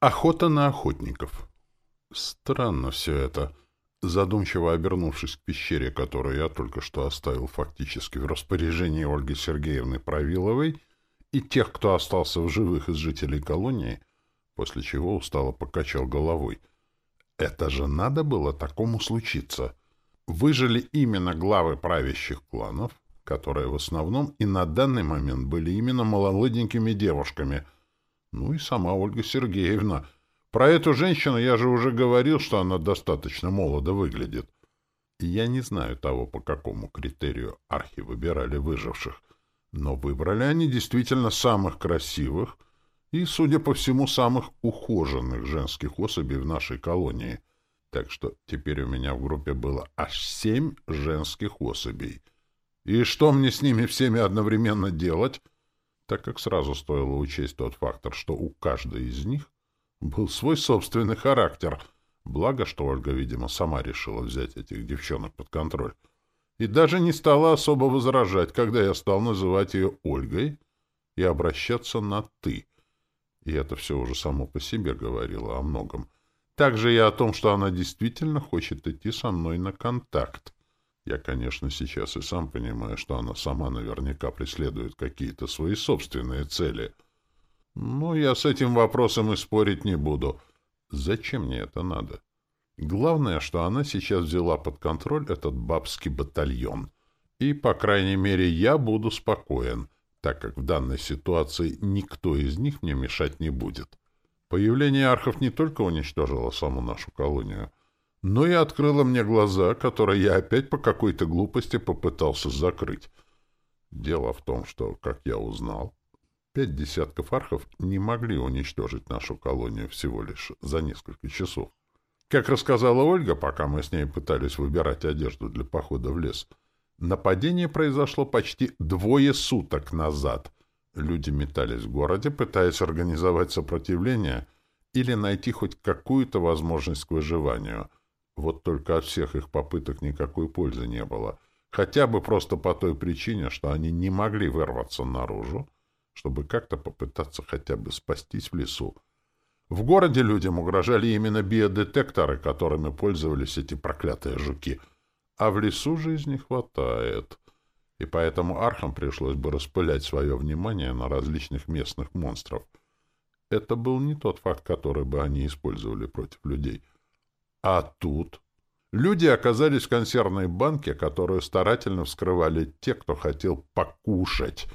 Охота на охотников. Странно все это. Задумчиво обернувшись к пещере, которую я только что оставил фактически в распоряжении Ольги Сергеевны Правиловой и тех, кто остался в живых из жителей колонии, после чего устало покачал головой. Это же надо было такому случиться. Выжили именно главы правящих кланов, которые в основном и на данный момент были именно молоденькими девушками — ну и сама Ольга Сергеевна. Про эту женщину я же уже говорил, что она достаточно молодо выглядит. Я не знаю того, по какому критерию архи выбирали выживших, но выбрали они действительно самых красивых и, судя по всему, самых ухоженных женских особей в нашей колонии. Так что теперь у меня в группе было аж семь женских особей. И что мне с ними всеми одновременно делать? Так как сразу стоило учесть тот фактор, что у каждой из них был свой собственный характер. Благо, что Ольга, видимо, сама решила взять этих девчонок под контроль. И даже не стала особо возражать, когда я стал называть ее Ольгой и обращаться на «ты». И это все уже само по себе говорило о многом. Также и о том, что она действительно хочет идти со мной на контакт. Я, конечно, сейчас и сам понимаю, что она сама наверняка преследует какие-то свои собственные цели. Но я с этим вопросом и спорить не буду. Зачем мне это надо? Главное, что она сейчас взяла под контроль этот бабский батальон. И, по крайней мере, я буду спокоен, так как в данной ситуации никто из них мне мешать не будет. Появление архов не только уничтожило саму нашу колонию, но и открыла мне глаза, которые я опять по какой-то глупости попытался закрыть. Дело в том, что, как я узнал, пять десятков архов не могли уничтожить нашу колонию всего лишь за несколько часов. Как рассказала Ольга, пока мы с ней пытались выбирать одежду для похода в лес, нападение произошло почти двое суток назад. Люди метались в городе, пытаясь организовать сопротивление или найти хоть какую-то возможность к выживанию — вот только от всех их попыток никакой пользы не было. Хотя бы просто по той причине, что они не могли вырваться наружу, чтобы как-то попытаться хотя бы спастись в лесу. В городе людям угрожали именно биодетекторы, которыми пользовались эти проклятые жуки. А в лесу жизни хватает. И поэтому архам пришлось бы распылять свое внимание на различных местных монстров. Это был не тот факт, который бы они использовали против людей — а тут... Люди оказались в консервной банке, которую старательно вскрывали те, кто хотел покушать.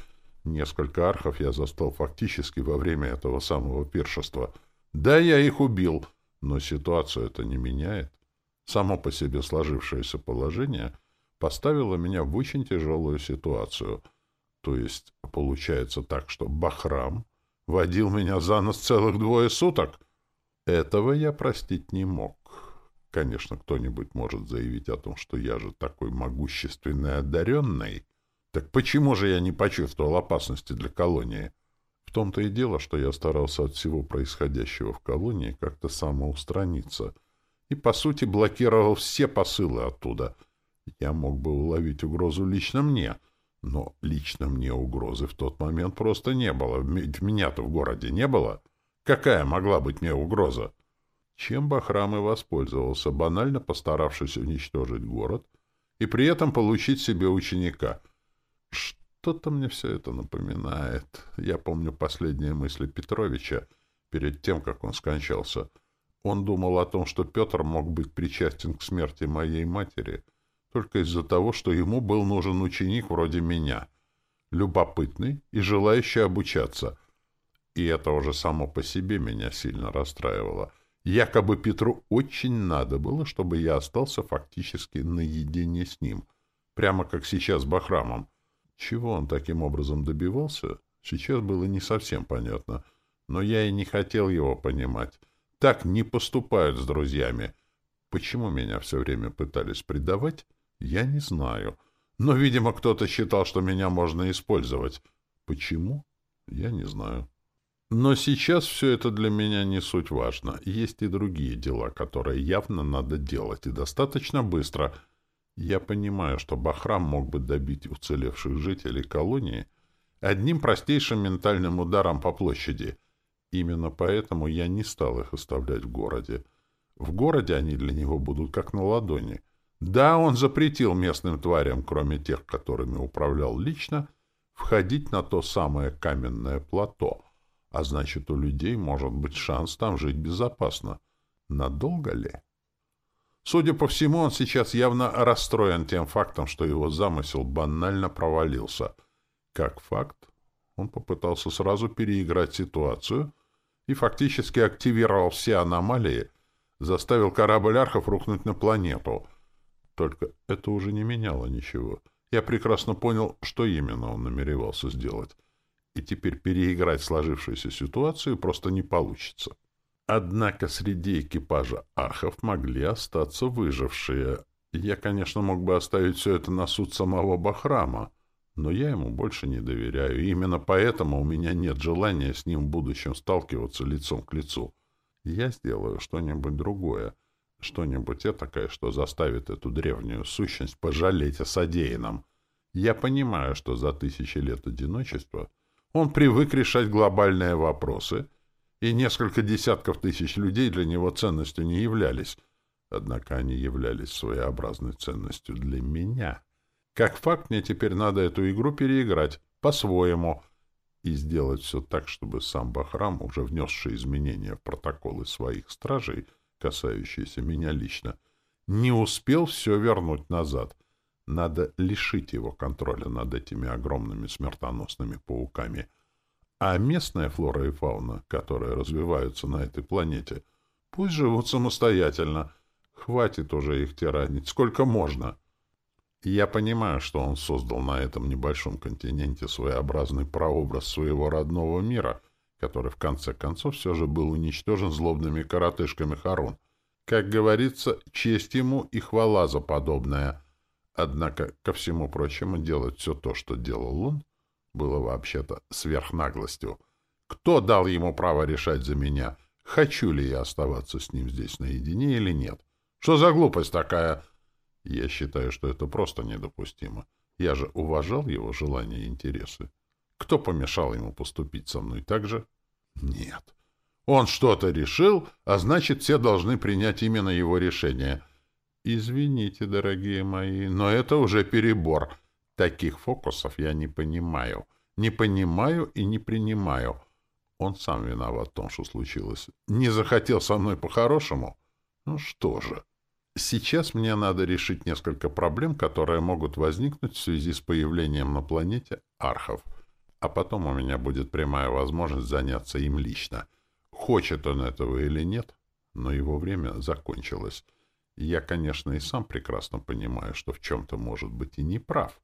Несколько архов я застал фактически во время этого самого пиршества. Да, я их убил, но ситуацию это не меняет. Само по себе сложившееся положение поставило меня в очень тяжелую ситуацию. То есть получается так, что Бахрам водил меня за нос целых двое суток. Этого я простить не мог. Конечно, кто-нибудь может заявить о том, что я же такой могущественный одаренный. Так почему же я не почувствовал опасности для колонии? В том-то и дело, что я старался от всего происходящего в колонии как-то самоустраниться и, по сути, блокировал все посылы оттуда. Я мог бы уловить угрозу лично мне, но лично мне угрозы в тот момент просто не было. Меня-то в городе не было. Какая могла быть мне угроза? Чем Бахрам и воспользовался, банально постаравшись уничтожить город и при этом получить себе ученика. Что-то мне все это напоминает. Я помню последние мысли Петровича перед тем, как он скончался. Он думал о том, что Петр мог быть причастен к смерти моей матери только из-за того, что ему был нужен ученик вроде меня, любопытный и желающий обучаться. И это уже само по себе меня сильно расстраивало — Якобы Петру очень надо было, чтобы я остался фактически наедине с ним, прямо как сейчас с Бахрамом. Чего он таким образом добивался, сейчас было не совсем понятно, но я и не хотел его понимать. Так не поступают с друзьями. Почему меня все время пытались предавать, я не знаю. Но, видимо, кто-то считал, что меня можно использовать. Почему? Я не знаю. Но сейчас все это для меня не суть важно. Есть и другие дела, которые явно надо делать, и достаточно быстро. Я понимаю, что Бахрам мог бы добить уцелевших жителей колонии одним простейшим ментальным ударом по площади. Именно поэтому я не стал их оставлять в городе. В городе они для него будут как на ладони. Да, он запретил местным тварям, кроме тех, которыми управлял лично, входить на то самое каменное плато, а значит, у людей может быть шанс там жить безопасно. Надолго ли? Судя по всему, он сейчас явно расстроен тем фактом, что его замысел банально провалился. Как факт, он попытался сразу переиграть ситуацию и фактически активировал все аномалии, заставил корабль архов рухнуть на планету. Только это уже не меняло ничего. Я прекрасно понял, что именно он намеревался сделать. И теперь переиграть сложившуюся ситуацию просто не получится. Однако среди экипажа архов могли остаться выжившие. Я, конечно, мог бы оставить все это на суд самого Бахрама, но я ему больше не доверяю, и именно поэтому у меня нет желания с ним в будущем сталкиваться лицом к лицу. Я сделаю что-нибудь другое, что-нибудь этакое, что заставит эту древнюю сущность пожалеть о содеянном. Я понимаю, что за тысячи лет одиночества он привык решать глобальные вопросы — и несколько десятков тысяч людей для него ценностью не являлись, однако они являлись своеобразной ценностью для меня. Как факт, мне теперь надо эту игру переиграть по-своему и сделать все так, чтобы сам Бахрам, уже внесший изменения в протоколы своих стражей, касающиеся меня лично, не успел все вернуть назад. Надо лишить его контроля над этими огромными смертоносными пауками — а местная флора и фауна, которые развиваются на этой планете, пусть живут самостоятельно. Хватит уже их тиранить, сколько можно. я понимаю, что он создал на этом небольшом континенте своеобразный прообраз своего родного мира, который в конце концов все же был уничтожен злобными коротышками Харун. Как говорится, честь ему и хвала за подобное. Однако, ко всему прочему, делать все то, что делал он, было вообще-то сверхнаглостью. Кто дал ему право решать за меня, хочу ли я оставаться с ним здесь наедине или нет? Что за глупость такая? Я считаю, что это просто недопустимо. Я же уважал его желания и интересы. Кто помешал ему поступить со мной так же? Нет. Он что-то решил, а значит, все должны принять именно его решение. Извините, дорогие мои, но это уже перебор. Таких фокусов я не понимаю. Не понимаю и не принимаю. Он сам виноват в том, что случилось. Не захотел со мной по-хорошему? Ну что же. Сейчас мне надо решить несколько проблем, которые могут возникнуть в связи с появлением на планете архов. А потом у меня будет прямая возможность заняться им лично. Хочет он этого или нет, но его время закончилось. Я, конечно, и сам прекрасно понимаю, что в чем-то может быть и не прав.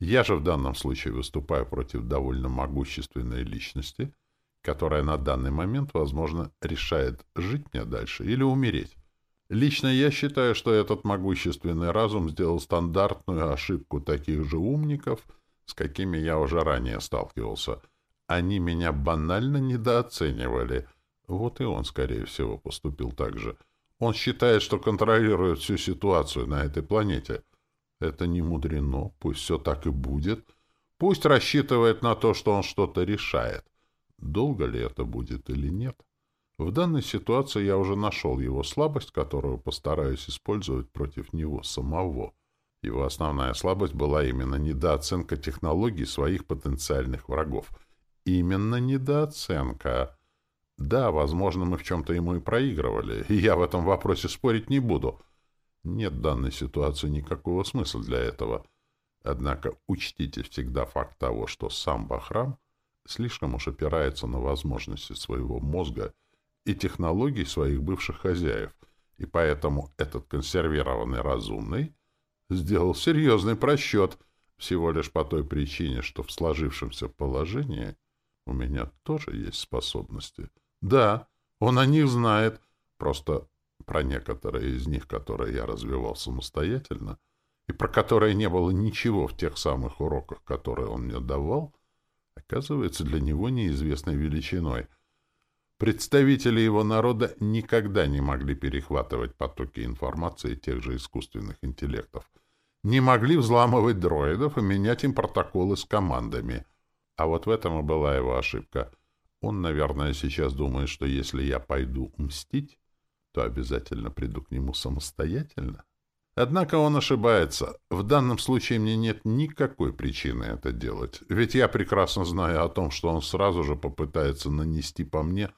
Я же в данном случае выступаю против довольно могущественной личности, которая на данный момент, возможно, решает, жить мне дальше или умереть. Лично я считаю, что этот могущественный разум сделал стандартную ошибку таких же умников, с какими я уже ранее сталкивался. Они меня банально недооценивали. Вот и он, скорее всего, поступил так же. Он считает, что контролирует всю ситуацию на этой планете — это не мудрено, пусть все так и будет. Пусть рассчитывает на то, что он что-то решает. Долго ли это будет или нет? В данной ситуации я уже нашел его слабость, которую постараюсь использовать против него самого. Его основная слабость была именно недооценка технологий своих потенциальных врагов. Именно недооценка. Да, возможно, мы в чем-то ему и проигрывали, и я в этом вопросе спорить не буду — нет в данной ситуации никакого смысла для этого. Однако учтите всегда факт того, что сам Бахрам слишком уж опирается на возможности своего мозга и технологий своих бывших хозяев, и поэтому этот консервированный разумный сделал серьезный просчет всего лишь по той причине, что в сложившемся положении у меня тоже есть способности. Да, он о них знает, просто про некоторые из них, которые я развивал самостоятельно, и про которые не было ничего в тех самых уроках, которые он мне давал, оказывается для него неизвестной величиной. Представители его народа никогда не могли перехватывать потоки информации тех же искусственных интеллектов, не могли взламывать дроидов и менять им протоколы с командами. А вот в этом и была его ошибка. Он, наверное, сейчас думает, что если я пойду мстить, то обязательно приду к нему самостоятельно. Однако он ошибается. В данном случае мне нет никакой причины это делать. Ведь я прекрасно знаю о том, что он сразу же попытается нанести по мне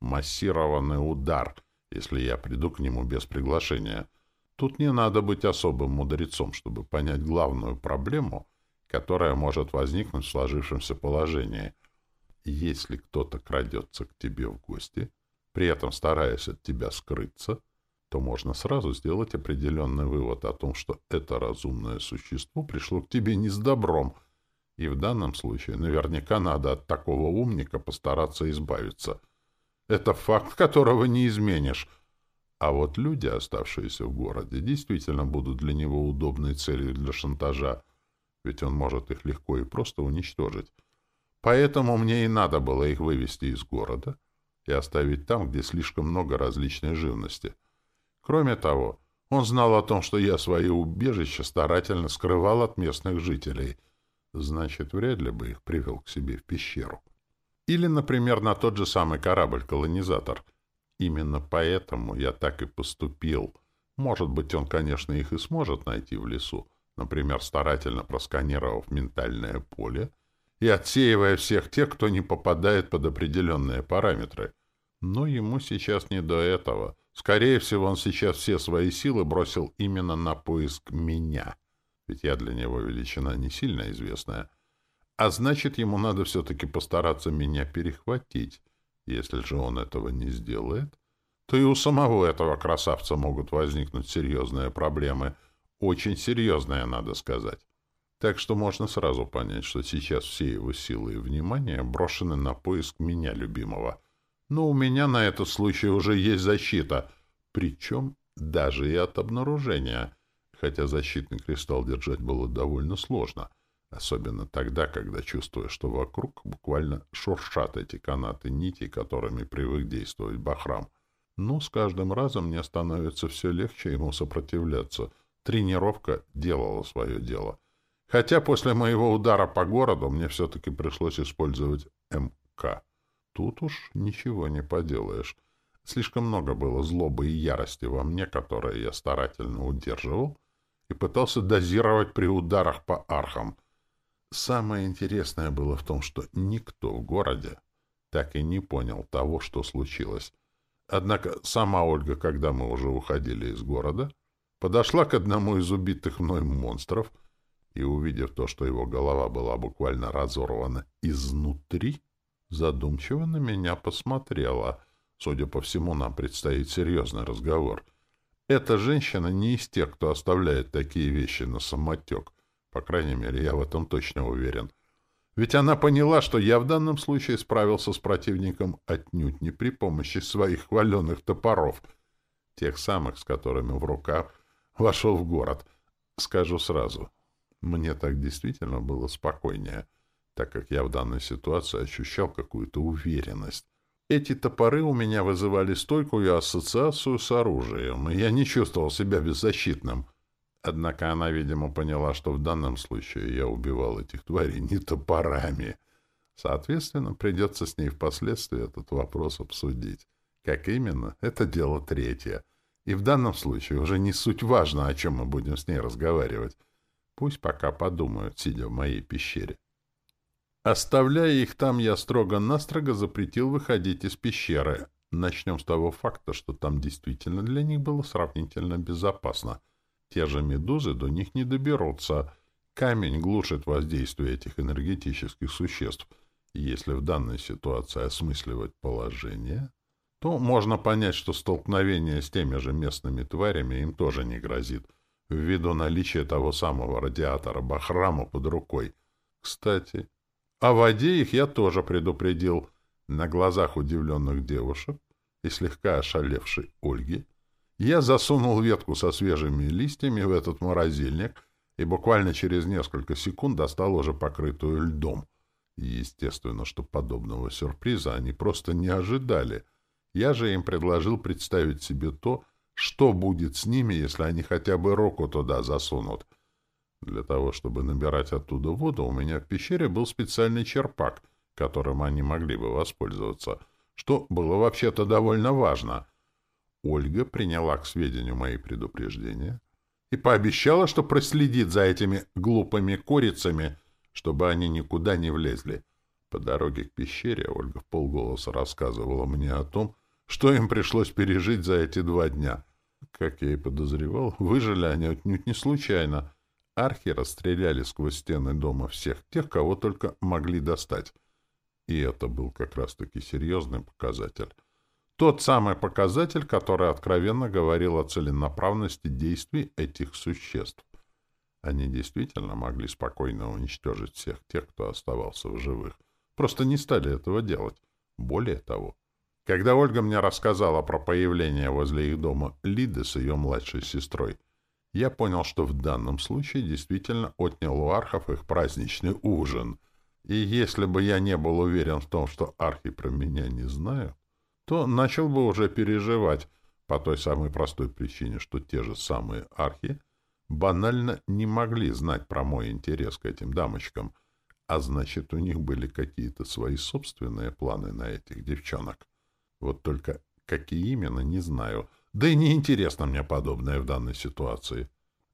массированный удар, если я приду к нему без приглашения. Тут не надо быть особым мудрецом, чтобы понять главную проблему, которая может возникнуть в сложившемся положении. Если кто-то крадется к тебе в гости, при этом стараясь от тебя скрыться, то можно сразу сделать определенный вывод о том, что это разумное существо пришло к тебе не с добром, и в данном случае наверняка надо от такого умника постараться избавиться. Это факт, которого не изменишь — а вот люди, оставшиеся в городе, действительно будут для него удобной целью для шантажа, ведь он может их легко и просто уничтожить. Поэтому мне и надо было их вывести из города и оставить там, где слишком много различной живности. Кроме того, он знал о том, что я свои убежища старательно скрывал от местных жителей. Значит, вряд ли бы их привел к себе в пещеру. Или, например, на тот же самый корабль-колонизатор — Именно поэтому я так и поступил. Может быть, он, конечно, их и сможет найти в лесу, например, старательно просканировав ментальное поле и отсеивая всех тех, кто не попадает под определенные параметры. Но ему сейчас не до этого. Скорее всего, он сейчас все свои силы бросил именно на поиск меня. Ведь я для него величина не сильно известная. А значит, ему надо все-таки постараться меня перехватить. Если же он этого не сделает, то и у самого этого красавца могут возникнуть серьезные проблемы. Очень серьезные, надо сказать. Так что можно сразу понять, что сейчас все его силы и внимание брошены на поиск меня, любимого. Но у меня на этот случай уже есть защита, причем даже и от обнаружения, хотя защитный кристалл держать было довольно сложно — Особенно тогда, когда чувствуешь, что вокруг буквально шуршат эти канаты нити, которыми привык действовать Бахрам. Но с каждым разом мне становится все легче ему сопротивляться. Тренировка делала свое дело. Хотя после моего удара по городу мне все-таки пришлось использовать МК. Тут уж ничего не поделаешь. Слишком много было злобы и ярости во мне, которые я старательно удерживал и пытался дозировать при ударах по архам — Самое интересное было в том, что никто в городе так и не понял того, что случилось. Однако сама Ольга, когда мы уже уходили из города, подошла к одному из убитых мной монстров и, увидев то, что его голова была буквально разорвана изнутри, задумчиво на меня посмотрела. Судя по всему, нам предстоит серьезный разговор. Эта женщина не из тех, кто оставляет такие вещи на самотек. По крайней мере, я в этом точно уверен. Ведь она поняла, что я в данном случае справился с противником отнюдь не при помощи своих хваленных топоров, тех самых, с которыми в руках вошел в город. Скажу сразу, мне так действительно было спокойнее, так как я в данной ситуации ощущал какую-то уверенность. Эти топоры у меня вызывали стойкую ассоциацию с оружием, и я не чувствовал себя беззащитным. Однако она, видимо, поняла, что в данном случае я убивал этих тварей не топорами. Соответственно, придется с ней впоследствии этот вопрос обсудить. Как именно, это дело третье. И в данном случае уже не суть важно, о чем мы будем с ней разговаривать. Пусть пока подумают, сидя в моей пещере. Оставляя их там, я строго-настрого запретил выходить из пещеры. Начнем с того факта, что там действительно для них было сравнительно безопасно — те же медузы до них не доберутся. Камень глушит воздействие этих энергетических существ. Если в данной ситуации осмысливать положение, то можно понять, что столкновение с теми же местными тварями им тоже не грозит, ввиду наличия того самого радиатора Бахрама под рукой. Кстати, о воде их я тоже предупредил. На глазах удивленных девушек и слегка ошалевшей Ольги я засунул ветку со свежими листьями в этот морозильник и буквально через несколько секунд достал уже покрытую льдом. Естественно, что подобного сюрприза они просто не ожидали. Я же им предложил представить себе то, что будет с ними, если они хотя бы руку туда засунут. Для того, чтобы набирать оттуда воду, у меня в пещере был специальный черпак, которым они могли бы воспользоваться, что было вообще-то довольно важно. Ольга приняла к сведению мои предупреждения и пообещала, что проследит за этими глупыми курицами, чтобы они никуда не влезли. По дороге к пещере Ольга в полголоса рассказывала мне о том, что им пришлось пережить за эти два дня. Как я и подозревал, выжили они отнюдь не случайно. Архи расстреляли сквозь стены дома всех тех, кого только могли достать. И это был как раз-таки серьезный показатель. Тот самый показатель, который откровенно говорил о целенаправленности действий этих существ. Они действительно могли спокойно уничтожить всех тех, кто оставался в живых. Просто не стали этого делать. Более того, когда Ольга мне рассказала про появление возле их дома Лиды с ее младшей сестрой, я понял, что в данном случае действительно отнял у архов их праздничный ужин. И если бы я не был уверен в том, что архи про меня не знают, то начал бы уже переживать по той самой простой причине, что те же самые архи банально не могли знать про мой интерес к этим дамочкам, а значит, у них были какие-то свои собственные планы на этих девчонок. Вот только какие именно, не знаю. Да и неинтересно мне подобное в данной ситуации.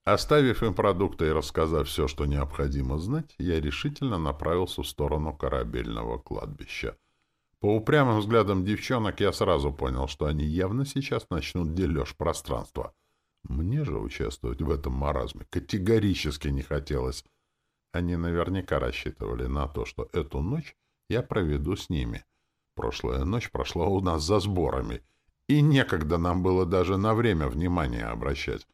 Оставив им продукты и рассказав все, что необходимо знать, я решительно направился в сторону корабельного кладбища. По упрямым взглядам девчонок я сразу понял, что они явно сейчас начнут дележ пространства. Мне же участвовать в этом маразме категорически не хотелось. Они наверняка рассчитывали на то, что эту ночь я проведу с ними. Прошлая ночь прошла у нас за сборами, и некогда нам было даже на время внимания обращать.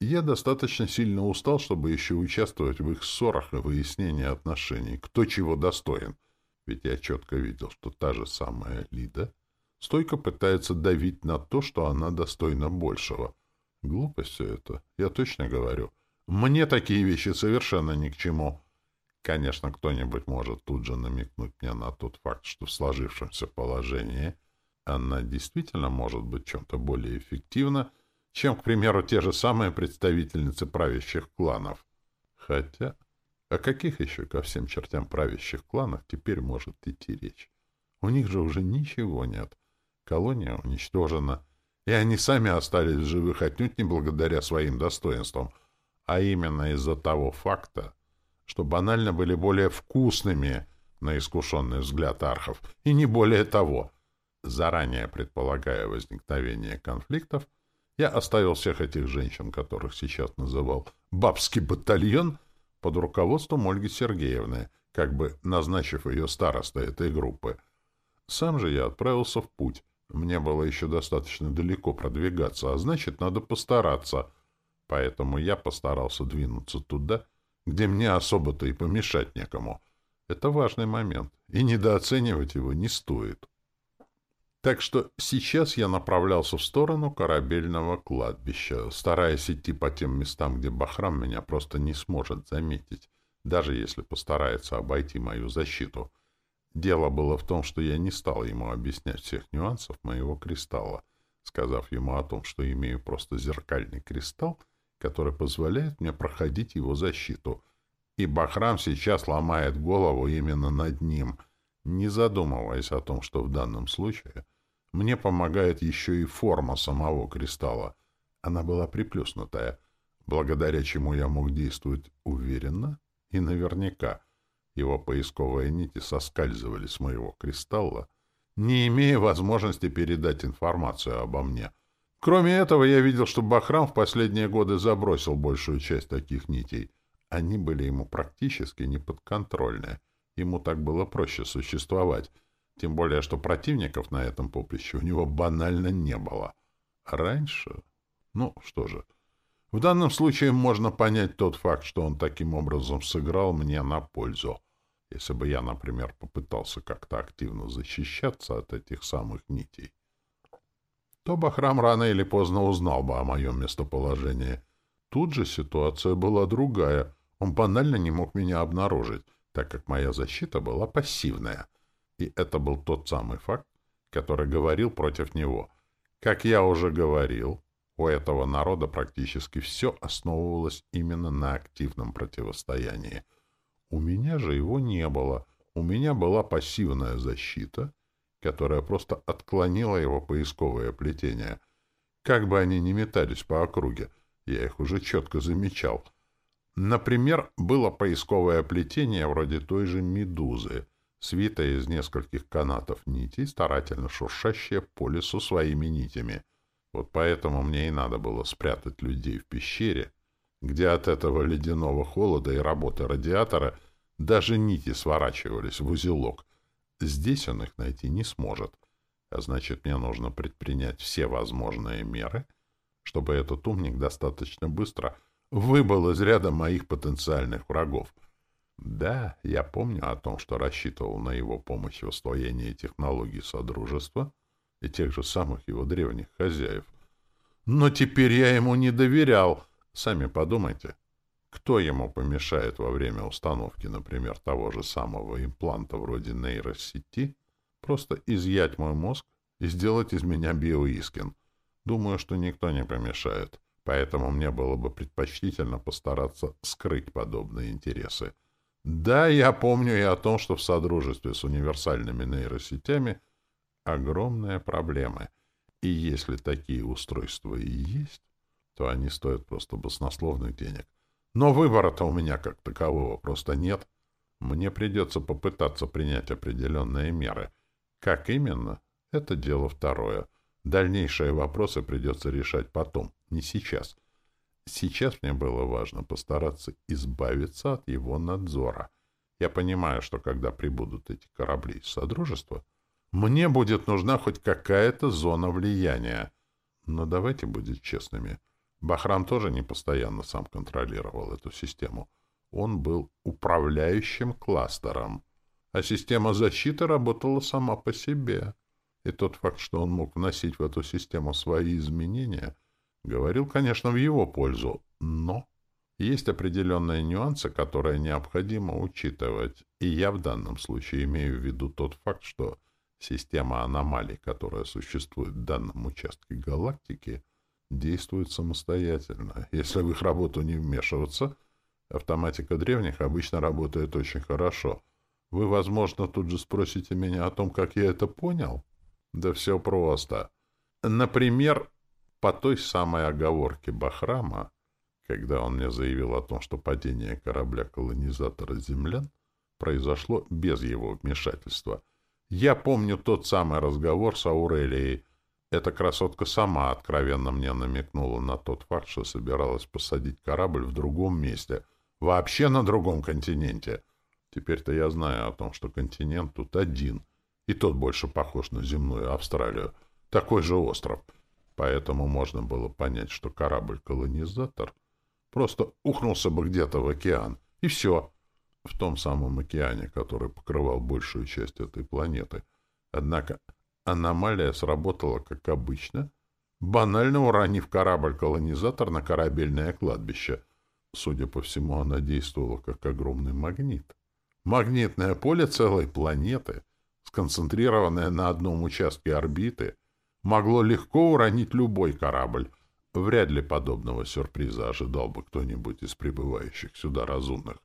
Я достаточно сильно устал, чтобы еще участвовать в их ссорах и выяснении отношений, кто чего достоин. Ведь я четко видел, что та же самая Лида стойко пытается давить на то, что она достойна большего. Глупость все это, я точно говорю. Мне такие вещи совершенно ни к чему. Конечно, кто-нибудь может тут же намекнуть мне на тот факт, что в сложившемся положении она действительно может быть чем-то более эффективна, чем, к примеру, те же самые представительницы правящих кланов. Хотя, о каких еще ко всем чертям правящих кланах теперь может идти речь? У них же уже ничего нет. Колония уничтожена, и они сами остались в живых отнюдь не благодаря своим достоинствам, а именно из-за того факта, что банально были более вкусными на искушенный взгляд архов, и не более того. Заранее предполагая возникновение конфликтов, я оставил всех этих женщин, которых сейчас называл «бабский батальон», под руководством Ольги Сергеевны, как бы назначив ее старостой этой группы. Сам же я отправился в путь. Мне было еще достаточно далеко продвигаться, а значит, надо постараться. Поэтому я постарался двинуться туда, где мне особо-то и помешать некому. Это важный момент, и недооценивать его не стоит. Так что сейчас я направлялся в сторону корабельного кладбища, стараясь идти по тем местам, где Бахрам меня просто не сможет заметить, даже если постарается обойти мою защиту. Дело было в том, что я не стал ему объяснять всех нюансов моего кристалла, сказав ему о том, что имею просто зеркальный кристалл, который позволяет мне проходить его защиту. И Бахрам сейчас ломает голову именно над ним, не задумываясь о том, что в данном случае мне помогает еще и форма самого кристалла. Она была приплюснутая, благодаря чему я мог действовать уверенно и наверняка. Его поисковые нити соскальзывали с моего кристалла, не имея возможности передать информацию обо мне — Кроме этого, я видел, что Бахрам в последние годы забросил большую часть таких нитей. Они были ему практически неподконтрольны. Ему так было проще существовать. Тем более, что противников на этом поприще у него банально не было. раньше... Ну, что же... В данном случае можно понять тот факт, что он таким образом сыграл мне на пользу. Если бы я, например, попытался как-то активно защищаться от этих самых нитей, то Бахрам рано или поздно узнал бы о моем местоположении. Тут же ситуация была другая. Он банально не мог меня обнаружить, так как моя защита была пассивная. И это был тот самый факт, который говорил против него. Как я уже говорил, у этого народа практически все основывалось именно на активном противостоянии. У меня же его не было, у меня была пассивная защита, которая просто отклонила его поисковое плетение. Как бы они ни метались по округе, я их уже четко замечал. Например, было поисковое плетение вроде той же «Медузы», свитая из нескольких канатов нитей, старательно шуршащие по лесу своими нитями. Вот поэтому мне и надо было спрятать людей в пещере, где от этого ледяного холода и работы радиатора даже нити сворачивались в узелок. Здесь он их найти не сможет, а значит, мне нужно предпринять все возможные меры, чтобы этот умник достаточно быстро выбыл из ряда моих потенциальных врагов — да, я помню о том, что рассчитывал на его помощь в освоении технологий Содружества и тех же самых его древних хозяев. Но теперь я ему не доверял. Сами подумайте, кто ему помешает во время установки, например, того же самого импланта вроде нейросети, просто изъять мой мозг и сделать из меня биоискин? Думаю, что никто не помешает, поэтому мне было бы предпочтительно постараться скрыть подобные интересы. Да, я помню и о том, что в содружестве с универсальными нейросетями огромные проблемы. И если такие устройства и есть, то они стоят просто баснословных денег. Но выбора-то у меня как такового просто нет. Мне придется попытаться принять определенные меры. Как именно? Это дело второе. Дальнейшие вопросы придется решать потом, не сейчас. Сейчас мне было важно постараться избавиться от его надзора. Я понимаю, что когда прибудут эти корабли из Содружества, мне будет нужна хоть какая-то зона влияния. Но давайте будем честными. Бахрам тоже не постоянно сам контролировал эту систему. Он был управляющим кластером, а система защиты работала сама по себе. И тот факт, что он мог вносить в эту систему свои изменения, Говорил, конечно, в его пользу, но есть определенные нюансы, которые необходимо учитывать, и я в данном случае имею в виду тот факт, что система аномалий, которая существует в данном участке галактики, действует самостоятельно. Если в их работу не вмешиваться, автоматика древних обычно работает очень хорошо. Вы, возможно, тут же спросите меня о том, как я это понял? Да все просто. Например, по той самой оговорке Бахрама, когда он мне заявил о том, что падение корабля-колонизатора землян произошло без его вмешательства. Я помню тот самый разговор с Аурелией. Эта красотка сама откровенно мне намекнула на тот факт, что собиралась посадить корабль в другом месте, вообще на другом континенте. Теперь-то я знаю о том, что континент тут один, и тот больше похож на земную Австралию. Такой же остров — Поэтому можно было понять, что корабль-колонизатор просто ухнулся бы где-то в океан, и все. В том самом океане, который покрывал большую часть этой планеты. Однако аномалия сработала как обычно, банально уронив корабль-колонизатор на корабельное кладбище. Судя по всему, она действовала как огромный магнит. Магнитное поле целой планеты, сконцентрированное на одном участке орбиты — могло легко уронить любой корабль. Вряд ли подобного сюрприза ожидал бы кто-нибудь из прибывающих сюда разумных.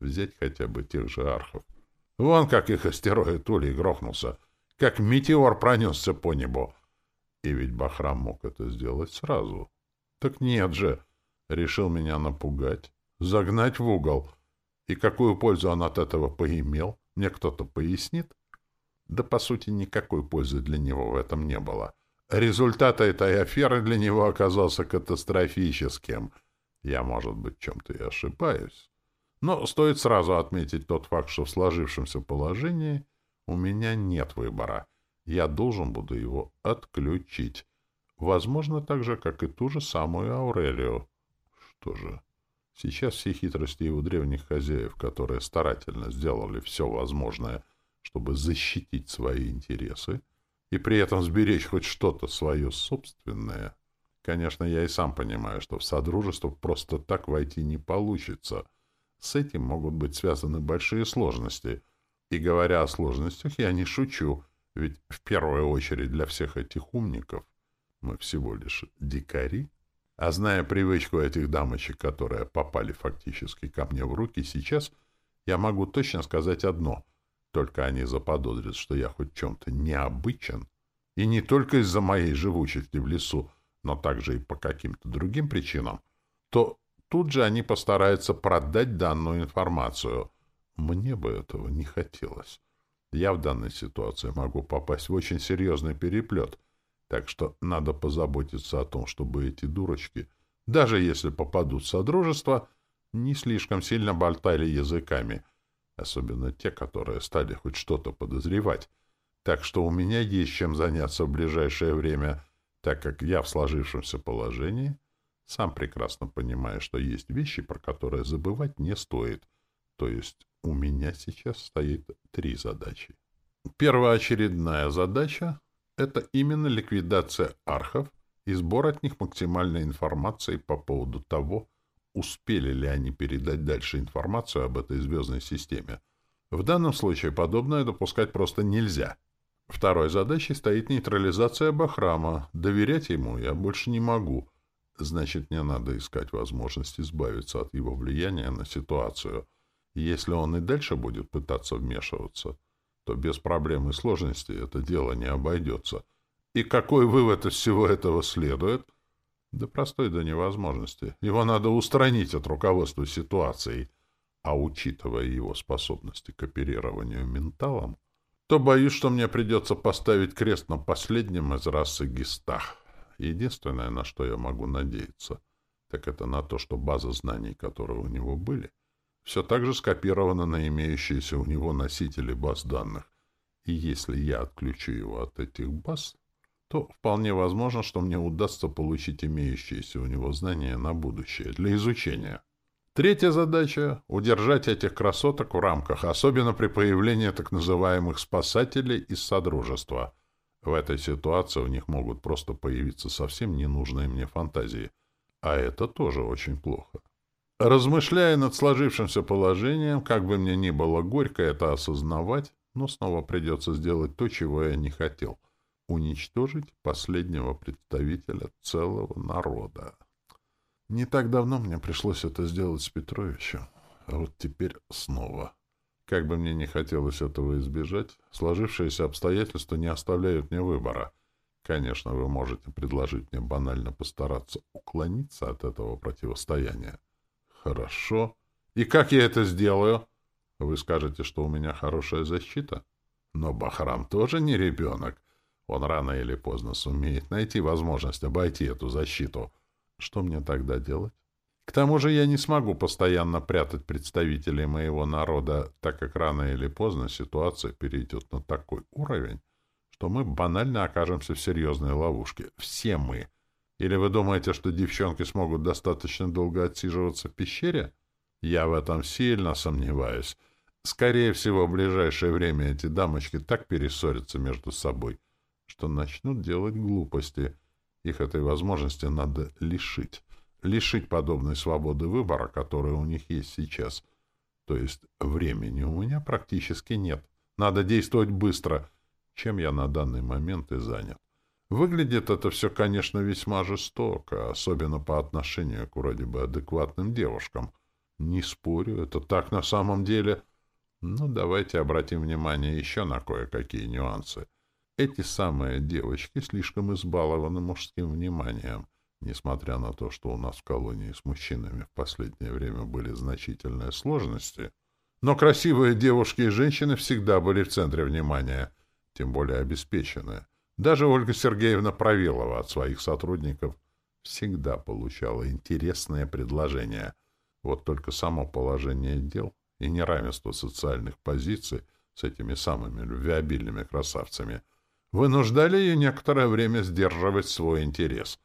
Взять хотя бы тех же архов. Вон как их астероид Улей грохнулся, как метеор пронесся по небу. И ведь Бахрам мог это сделать сразу. Так нет же, решил меня напугать, загнать в угол. И какую пользу он от этого поимел, мне кто-то пояснит? Да, по сути, никакой пользы для него в этом не было. Результат этой аферы для него оказался катастрофическим. Я, может быть, чем-то и ошибаюсь. Но стоит сразу отметить тот факт, что в сложившемся положении у меня нет выбора. Я должен буду его отключить. Возможно, так же, как и ту же самую Аурелию. Что же, сейчас все хитрости его древних хозяев, которые старательно сделали все возможное — чтобы защитить свои интересы и при этом сберечь хоть что-то свое собственное. Конечно, я и сам понимаю, что в Содружество просто так войти не получится. С этим могут быть связаны большие сложности. И говоря о сложностях, я не шучу, ведь в первую очередь для всех этих умников мы всего лишь дикари. А зная привычку этих дамочек, которые попали фактически ко мне в руки сейчас, я могу точно сказать одно — только они заподозрят, что я хоть чем-то необычен, и не только из-за моей живучести в лесу, но также и по каким-то другим причинам, то тут же они постараются продать данную информацию. Мне бы этого не хотелось. Я в данной ситуации могу попасть в очень серьезный переплет, так что надо позаботиться о том, чтобы эти дурочки, даже если попадут в Содружество, не слишком сильно болтали языками, особенно те, которые стали хоть что-то подозревать. Так что у меня есть чем заняться в ближайшее время, так как я в сложившемся положении сам прекрасно понимаю, что есть вещи, про которые забывать не стоит. То есть у меня сейчас стоит три задачи. Первоочередная задача — это именно ликвидация архов и сбор от них максимальной информации по поводу того, успели ли они передать дальше информацию об этой звездной системе. В данном случае подобное допускать просто нельзя. Второй задачей стоит нейтрализация Бахрама. Доверять ему я больше не могу. Значит, мне надо искать возможность избавиться от его влияния на ситуацию. Если он и дальше будет пытаться вмешиваться, то без проблем и сложностей это дело не обойдется. И какой вывод из всего этого следует? Да простой до невозможности. Его надо устранить от руководства ситуацией. А учитывая его способности к оперированию менталом, то боюсь, что мне придется поставить крест на последнем из расы Гистах. Единственное, на что я могу надеяться, так это на то, что база знаний, которые у него были, все так же скопирована на имеющиеся у него носители баз данных. И если я отключу его от этих баз, то вполне возможно, что мне удастся получить имеющиеся у него знания на будущее для изучения. Третья задача — удержать этих красоток в рамках, особенно при появлении так называемых спасателей из Содружества. В этой ситуации у них могут просто появиться совсем ненужные мне фантазии. А это тоже очень плохо. Размышляя над сложившимся положением, как бы мне ни было горько это осознавать, но снова придется сделать то, чего я не хотел — уничтожить последнего представителя целого народа. Не так давно мне пришлось это сделать с Петровичем, а вот теперь снова. Как бы мне не хотелось этого избежать, сложившиеся обстоятельства не оставляют мне выбора. Конечно, вы можете предложить мне банально постараться уклониться от этого противостояния. Хорошо. И как я это сделаю? Вы скажете, что у меня хорошая защита? Но Бахрам тоже не ребенок. Он рано или поздно сумеет найти возможность обойти эту защиту — что мне тогда делать? К тому же я не смогу постоянно прятать представителей моего народа, так как рано или поздно ситуация перейдет на такой уровень, что мы банально окажемся в серьезной ловушке. Все мы. Или вы думаете, что девчонки смогут достаточно долго отсиживаться в пещере? Я в этом сильно сомневаюсь. Скорее всего, в ближайшее время эти дамочки так перессорятся между собой, что начнут делать глупости — их этой возможности надо лишить. Лишить подобной свободы выбора, которая у них есть сейчас. То есть времени у меня практически нет. Надо действовать быстро, чем я на данный момент и занят. Выглядит это все, конечно, весьма жестоко, особенно по отношению к вроде бы адекватным девушкам. Не спорю, это так на самом деле. Но давайте обратим внимание еще на кое-какие нюансы. Эти самые девочки слишком избалованы мужским вниманием, несмотря на то, что у нас в колонии с мужчинами в последнее время были значительные сложности. Но красивые девушки и женщины всегда были в центре внимания, тем более обеспеченные. Даже Ольга Сергеевна Провилова от своих сотрудников всегда получала интересные предложения. Вот только само положение дел и неравенство социальных позиций с этими самыми любвеобильными красавцами — вынуждали ее некоторое время сдерживать свой интерес.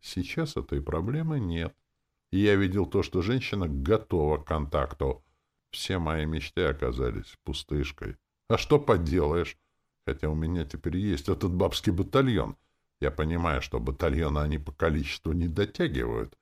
Сейчас этой проблемы нет. Я видел то, что женщина готова к контакту. Все мои мечты оказались пустышкой. А что поделаешь? Хотя у меня теперь есть этот бабский батальон. Я понимаю, что батальоны они по количеству не дотягивают,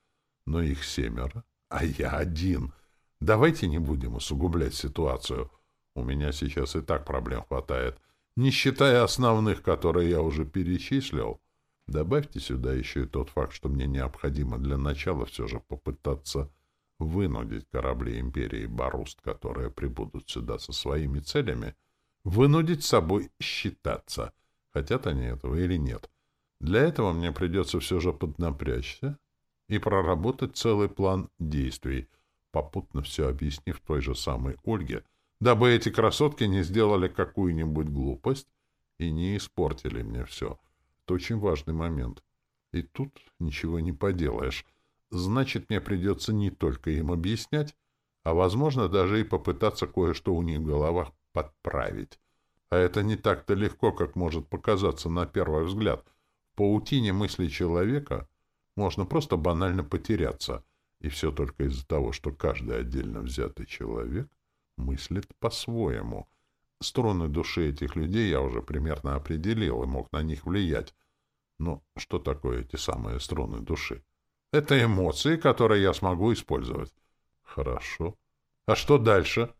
но их семеро, а я один. Давайте не будем усугублять ситуацию. У меня сейчас и так проблем хватает — не считая основных, которые я уже перечислил, добавьте сюда еще и тот факт, что мне необходимо для начала все же попытаться вынудить корабли империи Баруст, которые прибудут сюда со своими целями, Вынудить собой считаться, хотят они этого или нет. Для этого мне придется все же поднапрячься и проработать целый план действий, попутно все объяснив той же самой Ольге, дабы эти красотки не сделали какую-нибудь глупость и не испортили мне все. Это очень важный момент. И тут ничего не поделаешь. Значит, мне придется не только им объяснять, а, возможно, даже и попытаться кое-что у них в головах подправить. А это не так-то легко, как может показаться на первый взгляд. В паутине мыслей человека можно просто банально потеряться, и все только из-за того, что каждый отдельно взятый человек мыслит по-своему. Струны души этих людей я уже примерно определил и мог на них влиять. Но что такое эти самые струны души? Это эмоции, которые я смогу использовать. Хорошо. А что дальше?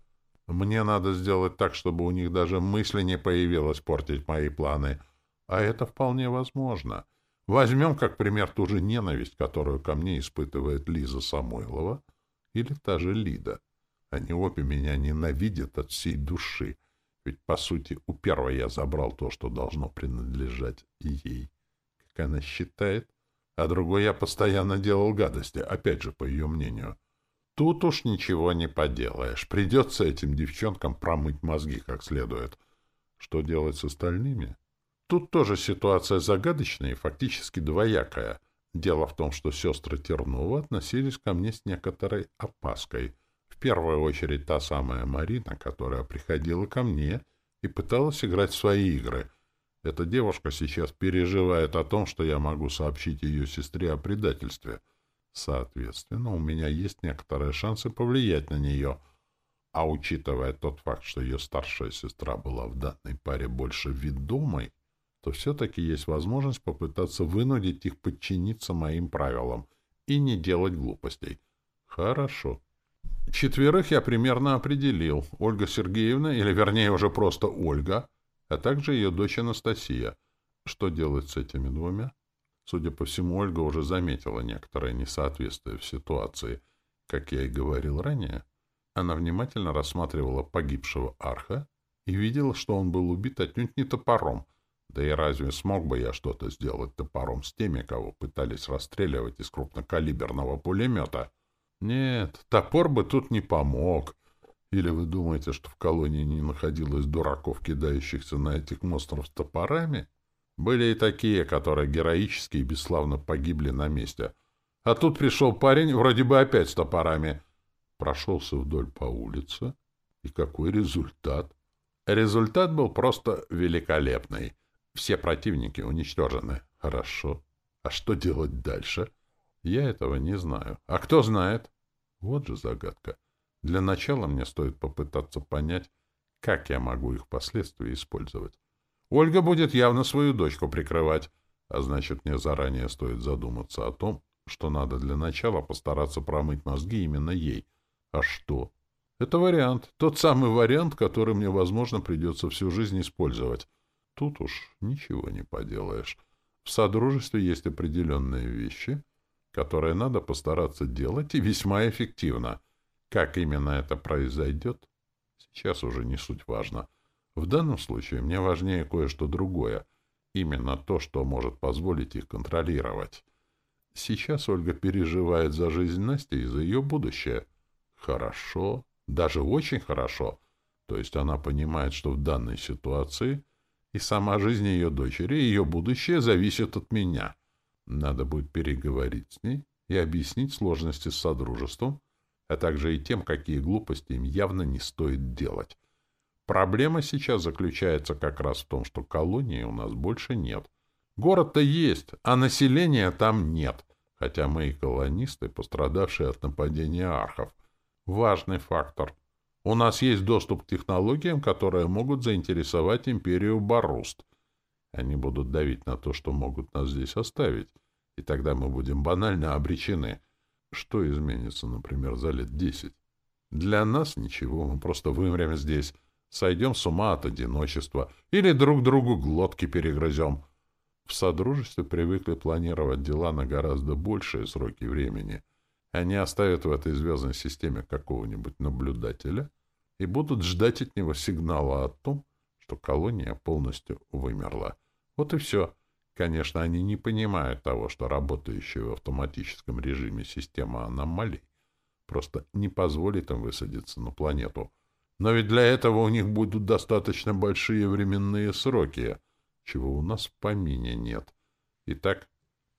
Мне надо сделать так, чтобы у них даже мысли не появилось портить мои планы. А это вполне возможно. Возьмем как пример ту же ненависть, которую ко мне испытывает Лиза Самойлова или та же Лида. Они обе меня ненавидят от всей души. Ведь, по сути, у первой я забрал то, что должно принадлежать ей, как она считает, а другой я постоянно делал гадости, опять же, по ее мнению. Тут уж ничего не поделаешь. Придется этим девчонкам промыть мозги как следует. Что делать с остальными? Тут тоже ситуация загадочная и фактически двоякая. Дело в том, что сестры Тернова относились ко мне с некоторой опаской — в первую очередь та самая Марина, которая приходила ко мне и пыталась играть в свои игры. Эта девушка сейчас переживает о том, что я могу сообщить ее сестре о предательстве. Соответственно, у меня есть некоторые шансы повлиять на нее. А учитывая тот факт, что ее старшая сестра была в данной паре больше ведомой, то все-таки есть возможность попытаться вынудить их подчиниться моим правилам и не делать глупостей. Хорошо. Четверых я примерно определил. Ольга Сергеевна, или вернее уже просто Ольга, а также ее дочь Анастасия. Что делать с этими двумя? Судя по всему, Ольга уже заметила некоторое несоответствие в ситуации. Как я и говорил ранее, она внимательно рассматривала погибшего арха и видела, что он был убит отнюдь не топором. Да и разве смог бы я что-то сделать топором с теми, кого пытались расстреливать из крупнокалиберного пулемета? — нет, топор бы тут не помог. Или вы думаете, что в колонии не находилось дураков, кидающихся на этих монстров с топорами? Были и такие, которые героически и бесславно погибли на месте. А тут пришел парень, вроде бы опять с топорами. Прошелся вдоль по улице. И какой результат? Результат был просто великолепный. Все противники уничтожены. Хорошо. А что делать дальше? Я этого не знаю. А кто знает? Вот же загадка. Для начала мне стоит попытаться понять, как я могу их впоследствии использовать. Ольга будет явно свою дочку прикрывать, а значит, мне заранее стоит задуматься о том, что надо для начала постараться промыть мозги именно ей. А что? Это вариант. Тот самый вариант, который мне, возможно, придется всю жизнь использовать. Тут уж ничего не поделаешь. В содружестве есть определенные вещи — которое надо постараться делать и весьма эффективно. Как именно это произойдет, сейчас уже не суть важно. В данном случае мне важнее кое-что другое. Именно то, что может позволить их контролировать. Сейчас Ольга переживает за жизнь Насти и за ее будущее. Хорошо, даже очень хорошо. То есть она понимает, что в данной ситуации и сама жизнь ее дочери, и ее будущее зависит от меня — надо будет переговорить с ней и объяснить сложности с Содружеством, а также и тем, какие глупости им явно не стоит делать. Проблема сейчас заключается как раз в том, что колонии у нас больше нет. Город-то есть, а населения там нет, хотя мы и колонисты, пострадавшие от нападения архов. Важный фактор. У нас есть доступ к технологиям, которые могут заинтересовать империю Баруст — они будут давить на то, что могут нас здесь оставить, и тогда мы будем банально обречены. Что изменится, например, за лет десять? Для нас ничего, мы просто вымрем здесь, сойдем с ума от одиночества или друг другу глотки перегрызем. В Содружестве привыкли планировать дела на гораздо большие сроки времени. Они оставят в этой звездной системе какого-нибудь наблюдателя и будут ждать от него сигнала о том, что колония полностью вымерла. Вот и все. Конечно, они не понимают того, что работающая в автоматическом режиме система аномалий просто не позволит им высадиться на планету. Но ведь для этого у них будут достаточно большие временные сроки, чего у нас в помине нет. Итак,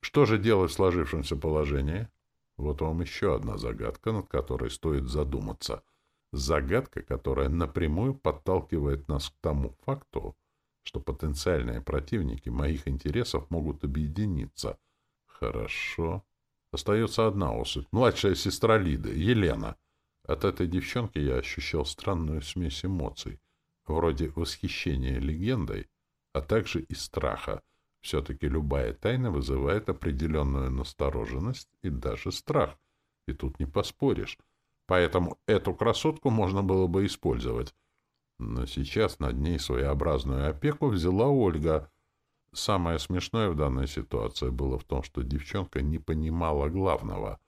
что же делать в сложившемся положении? Вот вам еще одна загадка, над которой стоит задуматься. Загадка, которая напрямую подталкивает нас к тому факту, что потенциальные противники моих интересов могут объединиться. Хорошо. Остается одна особь, младшая сестра Лиды, Елена. От этой девчонки я ощущал странную смесь эмоций, вроде восхищения легендой, а также и страха. Все-таки любая тайна вызывает определенную настороженность и даже страх. И тут не поспоришь. Поэтому эту красотку можно было бы использовать. Но сейчас над ней своеобразную опеку взяла Ольга. Самое смешное в данной ситуации было в том, что девчонка не понимала главного.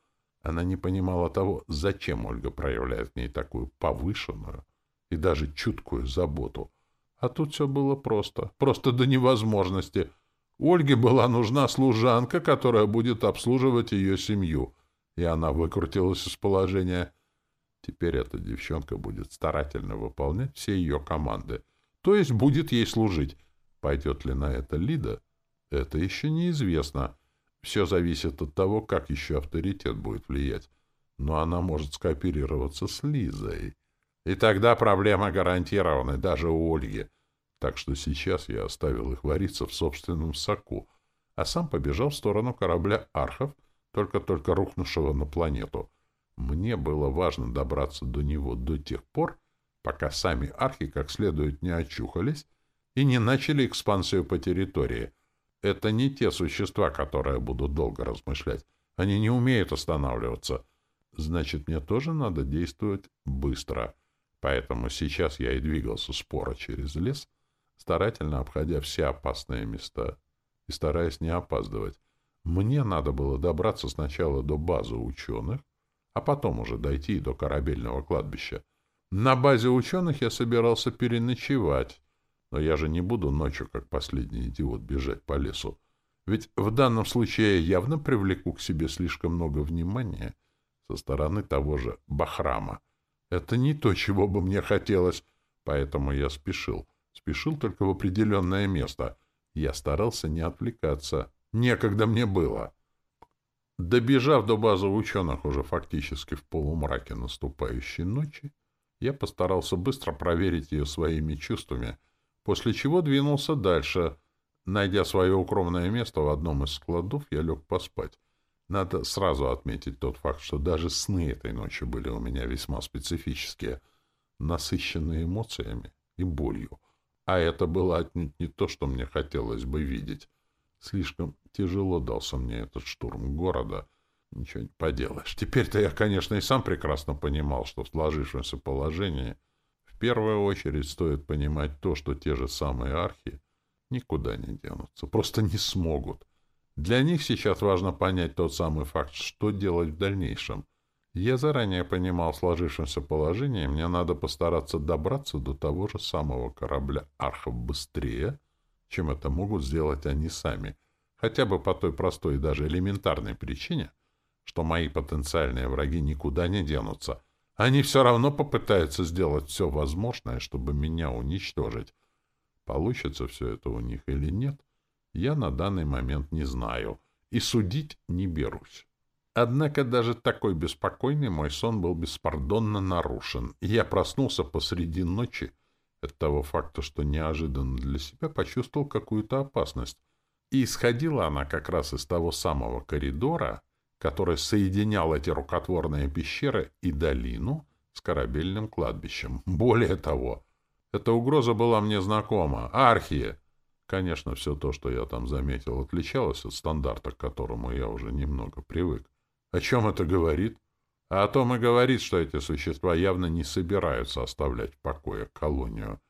Она не понимала того, зачем Ольга проявляет к ней такую повышенную и даже чуткую заботу. А тут все было просто. Просто до невозможности. Ольге была нужна служанка, которая будет обслуживать ее семью. И она выкрутилась из положения Теперь эта девчонка будет старательно выполнять все ее команды, то есть будет ей служить. Пойдет ли на это Лида, это еще неизвестно. Все зависит от того, как еще авторитет будет влиять. Но она может скооперироваться с Лизой. И тогда проблема гарантирована даже у Ольги. Так что сейчас я оставил их вариться в собственном соку, а сам побежал в сторону корабля «Архов», только-только рухнувшего на планету — мне было важно добраться до него до тех пор, пока сами архи как следует не очухались и не начали экспансию по территории. Это не те существа, которые будут долго размышлять. Они не умеют останавливаться. Значит, мне тоже надо действовать быстро. Поэтому сейчас я и двигался споро через лес, старательно обходя все опасные места и стараясь не опаздывать. Мне надо было добраться сначала до базы ученых, а потом уже дойти до корабельного кладбища. На базе ученых я собирался переночевать, но я же не буду ночью, как последний идиот, бежать по лесу. Ведь в данном случае я явно привлеку к себе слишком много внимания со стороны того же Бахрама. Это не то, чего бы мне хотелось, поэтому я спешил. Спешил только в определенное место. Я старался не отвлекаться. Некогда мне было. Добежав до базы ученых уже фактически в полумраке наступающей ночи, я постарался быстро проверить ее своими чувствами, после чего двинулся дальше. Найдя свое укромное место в одном из складов, я лег поспать. Надо сразу отметить тот факт, что даже сны этой ночи были у меня весьма специфические, насыщенные эмоциями и болью. А это было отнюдь не то, что мне хотелось бы видеть. Слишком тяжело дался мне этот штурм города. Ничего не поделаешь. Теперь-то я, конечно, и сам прекрасно понимал, что в сложившемся положении первую очередь стоит понимать то, что те же самые архи никуда не денутся, просто не смогут. Для них сейчас важно понять тот самый факт, что делать в дальнейшем. Я заранее понимал сложившемся положении, мне надо постараться добраться до того же самого корабля архов быстрее, чем это могут сделать они сами, хотя бы по той простой и даже элементарной причине, что мои потенциальные враги никуда не денутся. Они все равно попытаются сделать все возможное, чтобы меня уничтожить. Получится все это у них или нет, я на данный момент не знаю и судить не берусь. Однако даже такой беспокойный мой сон был беспардонно нарушен, и я проснулся посреди ночи, от того факта, что неожиданно для себя почувствовал какую-то опасность. И исходила она как раз из того самого коридора, который соединял эти рукотворные пещеры и долину с корабельным кладбищем. Более того, эта угроза была мне знакома. Архия! Конечно, все то, что я там заметил, отличалось от стандарта, к которому я уже немного привык. О чем это говорит? А о том и говорит, что эти существа явно не собираются оставлять в покое колонию.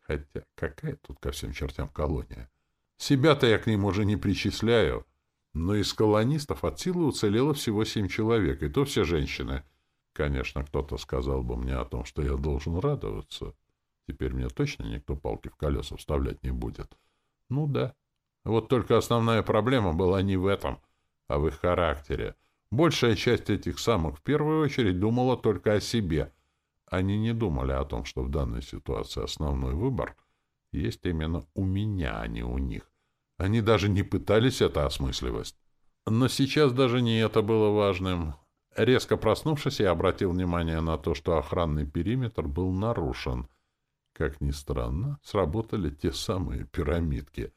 Хотя какая тут ко всем чертям колония? Себя-то я к ним уже не причисляю. Но из колонистов от силы уцелело всего семь человек, и то все женщины. Конечно, кто-то сказал бы мне о том, что я должен радоваться. Теперь мне точно никто палки в колеса вставлять не будет. Ну да. Вот только основная проблема была не в этом, а в их характере. Большая часть этих самых в первую очередь думала только о себе. Они не думали о том, что в данной ситуации основной выбор есть именно у меня, а не у них. Они даже не пытались это осмысливать. Но сейчас даже не это было важным. Резко проснувшись, я обратил внимание на то, что охранный периметр был нарушен. Как ни странно, сработали те самые пирамидки.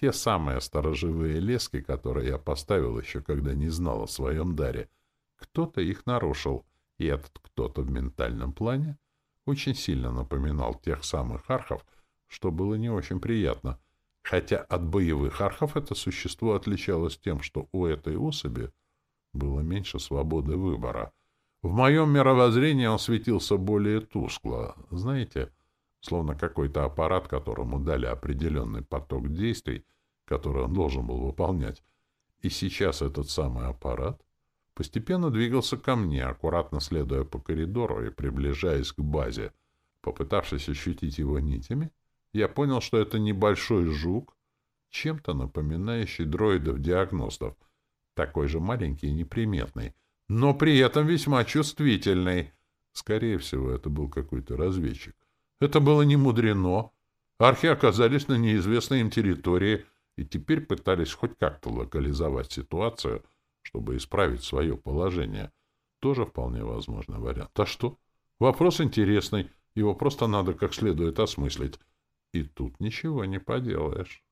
Те самые сторожевые лески, которые я поставил еще, когда не знал о своем даре. Кто-то их нарушил, и этот кто-то в ментальном плане очень сильно напоминал тех самых архов, что было не очень приятно — Хотя от боевых архов это существо отличалось тем, что у этой особи было меньше свободы выбора. В моем мировоззрении он светился более тускло, знаете, словно какой-то аппарат, которому дали определенный поток действий, который он должен был выполнять. И сейчас этот самый аппарат постепенно двигался ко мне, аккуратно следуя по коридору и приближаясь к базе. Попытавшись ощутить его нитями, я понял, что это небольшой жук, чем-то напоминающий дроидов-диагностов, такой же маленький и неприметный, но при этом весьма чувствительный. Скорее всего, это был какой-то разведчик. Это было не мудрено. Архи оказались на неизвестной им территории и теперь пытались хоть как-то локализовать ситуацию, чтобы исправить свое положение. Тоже вполне возможный вариант. А что? Вопрос интересный. Его просто надо как следует осмыслить. И тут ничего не поделаешь.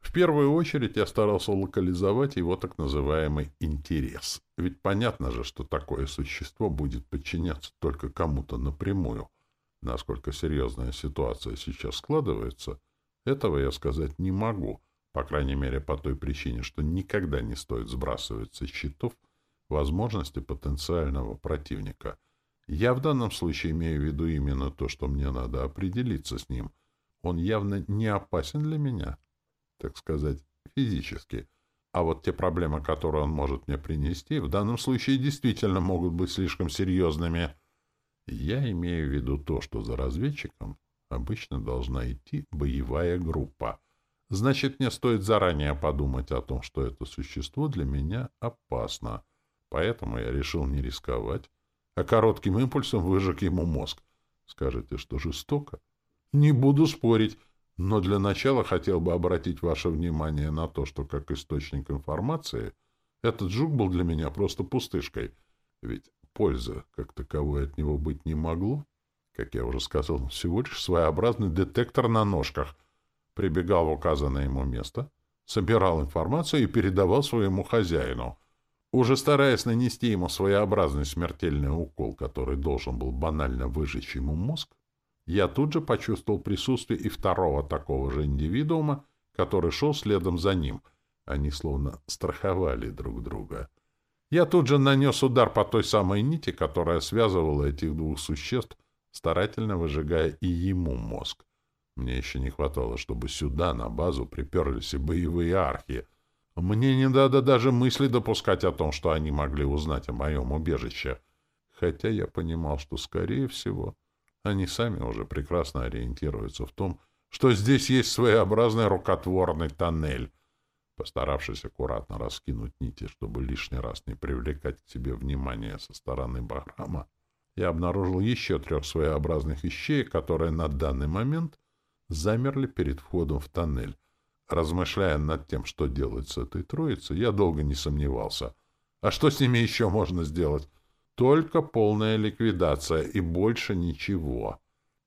В первую очередь я старался локализовать его так называемый интерес. Ведь понятно же, что такое существо будет подчиняться только кому-то напрямую. Насколько серьезная ситуация сейчас складывается, этого я сказать не могу, по крайней мере по той причине, что никогда не стоит сбрасывать со счетов возможности потенциального противника. Я в данном случае имею в виду именно то, что мне надо определиться с ним — он явно не опасен для меня, так сказать, физически. А вот те проблемы, которые он может мне принести, в данном случае действительно могут быть слишком серьезными. Я имею в виду то, что за разведчиком обычно должна идти боевая группа. Значит, мне стоит заранее подумать о том, что это существо для меня опасно. Поэтому я решил не рисковать, а коротким импульсом выжег ему мозг. Скажете, что жестоко? Не буду спорить, но для начала хотел бы обратить ваше внимание на то, что как источник информации этот жук был для меня просто пустышкой. Ведь пользы как таковой от него быть не могло. Как я уже сказал, всего лишь своеобразный детектор на ножках. Прибегал в указанное ему место, собирал информацию и передавал своему хозяину. Уже стараясь нанести ему своеобразный смертельный укол, который должен был банально выжечь ему мозг, я тут же почувствовал присутствие и второго такого же индивидуума, который шел следом за ним. Они словно страховали друг друга. Я тут же нанес удар по той самой нити, которая связывала этих двух существ, старательно выжигая и ему мозг. Мне еще не хватало, чтобы сюда, на базу, приперлись и боевые архи. Мне не надо даже мысли допускать о том, что они могли узнать о моем убежище. Хотя я понимал, что, скорее всего, они сами уже прекрасно ориентируются в том, что здесь есть своеобразный рукотворный тоннель. Постаравшись аккуратно раскинуть нити, чтобы лишний раз не привлекать к себе внимание со стороны Бахрама, я обнаружил еще трех своеобразных ищеек, которые на данный момент замерли перед входом в тоннель. Размышляя над тем, что делать с этой троицей, я долго не сомневался. А что с ними еще можно сделать? Только полная ликвидация и больше ничего.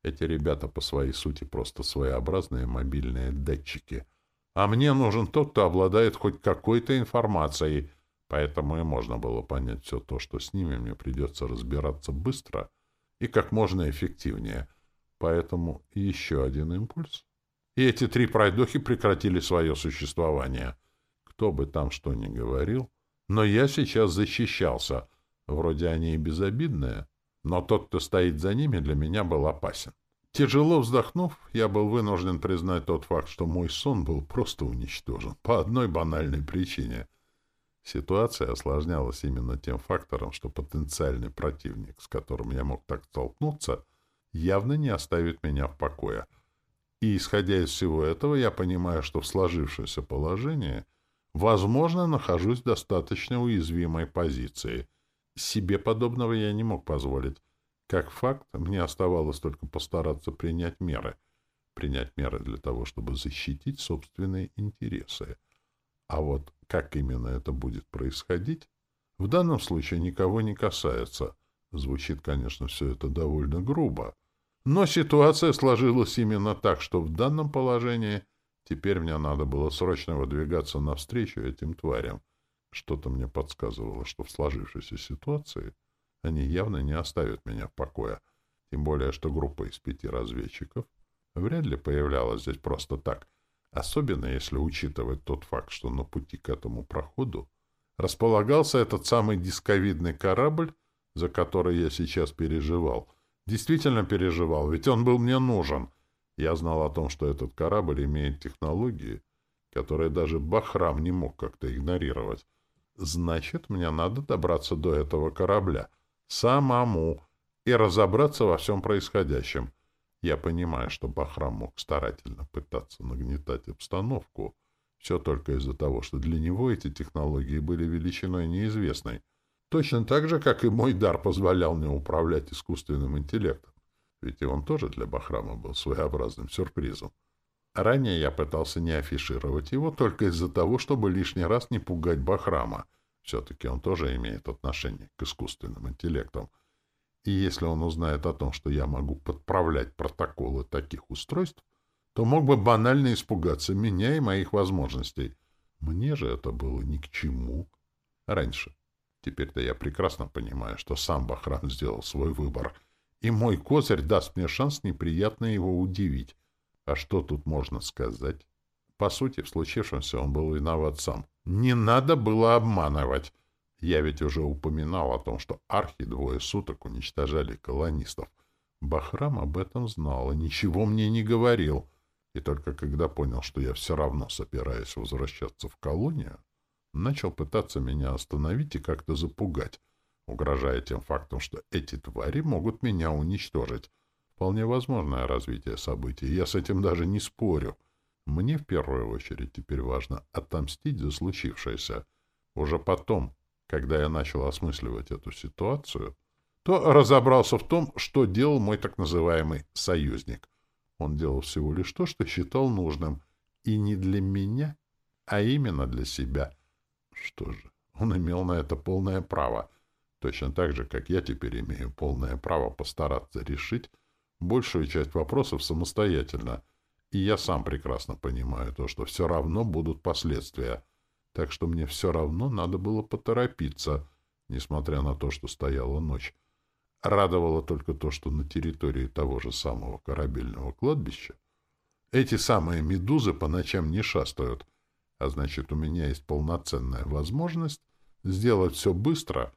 Эти ребята по своей сути просто своеобразные мобильные датчики. А мне нужен тот, кто обладает хоть какой-то информацией, поэтому и можно было понять все то, что с ними мне придется разбираться быстро и как можно эффективнее. Поэтому еще один импульс. И эти три пройдохи прекратили свое существование. Кто бы там что ни говорил, но я сейчас защищался — Вроде они и безобидные, но тот, кто стоит за ними, для меня был опасен. Тяжело вздохнув, я был вынужден признать тот факт, что мой сон был просто уничтожен по одной банальной причине. Ситуация осложнялась именно тем фактором, что потенциальный противник, с которым я мог так столкнуться, явно не оставит меня в покое. И, исходя из всего этого, я понимаю, что в сложившемся положении, возможно, нахожусь в достаточно уязвимой позиции. Себе подобного я не мог позволить. Как факт, мне оставалось только постараться принять меры. Принять меры для того, чтобы защитить собственные интересы. А вот как именно это будет происходить, в данном случае никого не касается. Звучит, конечно, все это довольно грубо. Но ситуация сложилась именно так, что в данном положении теперь мне надо было срочно выдвигаться навстречу этим тварям. Что-то мне подсказывало, что в сложившейся ситуации они явно не оставят меня в покое. Тем более, что группа из пяти разведчиков вряд ли появлялась здесь просто так, особенно если учитывать тот факт, что на пути к этому проходу располагался этот самый дисковидный корабль, за который я сейчас переживал. Действительно переживал, ведь он был мне нужен. Я знал о том, что этот корабль имеет технологии, которые даже Бахрам не мог как-то игнорировать. Значит, мне надо добраться до этого корабля. Самому. И разобраться во всем происходящем. Я понимаю, что Бахрам мог старательно пытаться нагнетать обстановку, все только из-за того, что для него эти технологии были величиной неизвестной. Точно так же, как и мой дар позволял мне управлять искусственным интеллектом. Ведь и он тоже для Бахрама был своеобразным сюрпризом. Ранее я пытался не афишировать его только из-за того, чтобы лишний раз не пугать Бахрама. Все-таки он тоже имеет отношение к искусственным интеллектам. И если он узнает о том, что я могу подправлять протоколы таких устройств, то мог бы банально испугаться меня и моих возможностей. Мне же это было ни к чему. Раньше. Теперь-то я прекрасно понимаю, что сам Бахрам сделал свой выбор, и мой козырь даст мне шанс неприятно его удивить. А что тут можно сказать? По сути, в случившемся он был виноват сам. Не надо было обманывать. Я ведь уже упоминал о том, что архи двое суток уничтожали колонистов. Бахрам об этом знал и ничего мне не говорил. И только когда понял, что я все равно собираюсь возвращаться в колонию, начал пытаться меня остановить и как-то запугать, угрожая тем фактом, что эти твари могут меня уничтожить. Вполне возможное развитие событий, я с этим даже не спорю. Мне в первую очередь теперь важно отомстить за случившееся. Уже потом, когда я начал осмысливать эту ситуацию, то разобрался в том, что делал мой так называемый «союзник». Он делал всего лишь то, что считал нужным. И не для меня, а именно для себя. Что же, он имел на это полное право. Точно так же, как я теперь имею полное право постараться решить большую часть вопросов самостоятельно. И я сам прекрасно понимаю то, что все равно будут последствия. Так что мне все равно надо было поторопиться, несмотря на то, что стояла ночь. Радовало только то, что на территории того же самого корабельного кладбища эти самые медузы по ночам не шастают, а значит, у меня есть полноценная возможность сделать все быстро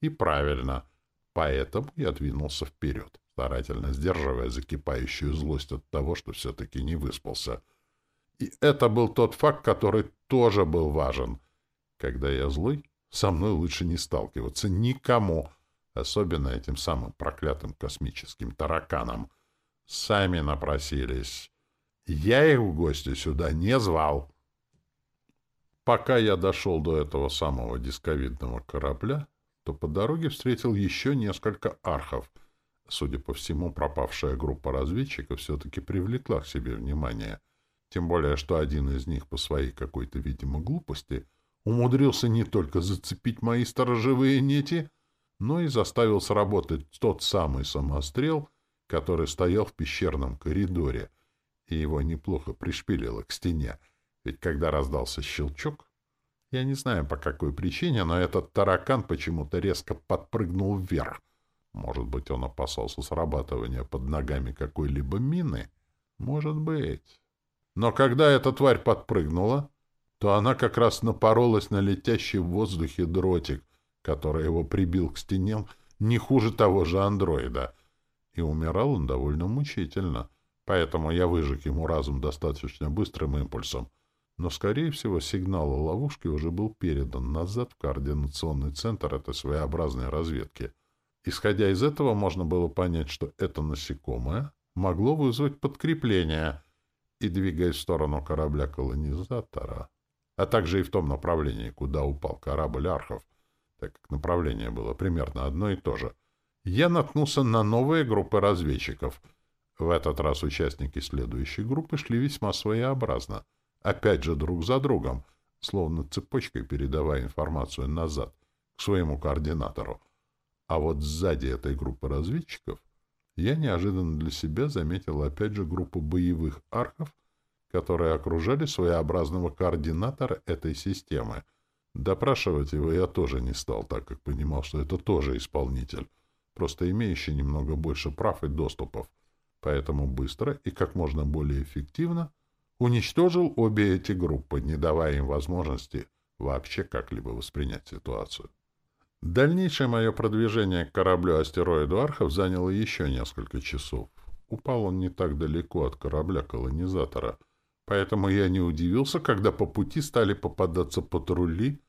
и правильно. Поэтому я двинулся вперед, старательно сдерживая закипающую злость от того, что все-таки не выспался. И это был тот факт, который тоже был важен. Когда я злой, со мной лучше не сталкиваться никому — особенно этим самым проклятым космическим тараканам. Сами напросились. Я их в гости сюда не звал. Пока я дошел до этого самого дисковидного корабля, то по дороге встретил еще несколько архов. Судя по всему, пропавшая группа разведчиков все-таки привлекла к себе внимание. Тем более, что один из них по своей какой-то, видимо, глупости умудрился не только зацепить мои сторожевые нити, но и заставил сработать тот самый самострел, который стоял в пещерном коридоре, и его неплохо пришпилило к стене, ведь когда раздался щелчок, я не знаю по какой причине, но этот таракан почему-то резко подпрыгнул вверх. Может быть, он опасался срабатывания под ногами какой-либо мины? Может быть. Но когда эта тварь подпрыгнула, то она как раз напоролась на летящий в воздухе дротик, который его прибил к стене не хуже того же андроида. И умирал он довольно мучительно, поэтому я выжег ему разум достаточно быстрым импульсом. Но, скорее всего, сигнал о ловушке уже был передан назад в координационный центр этой своеобразной разведки. Исходя из этого, можно было понять, что это насекомое могло вызвать подкрепление и, двигаясь в сторону корабля-колонизатора, а также и в том направлении, куда упал корабль архов, так как направление было примерно одно и то же, я наткнулся на новые группы разведчиков. В этот раз участники следующей группы шли весьма своеобразно, опять же друг за другом, словно цепочкой передавая информацию назад, к своему координатору. А вот сзади этой группы разведчиков я неожиданно для себя заметил опять же группу боевых архов, которые окружали своеобразного координатора этой системы. Допрашивать его я тоже не стал, так как понимал, что это тоже исполнитель, просто имеющий немного больше прав и доступов. Поэтому быстро и как можно более эффективно уничтожил обе эти группы, не давая им возможности вообще как-либо воспринять ситуацию. Дальнейшее мое продвижение к кораблю-астероиду Архов заняло еще несколько часов. Упал он не так далеко от корабля-колонизатора — Поэтому я не удивился, когда по пути стали попадаться патрули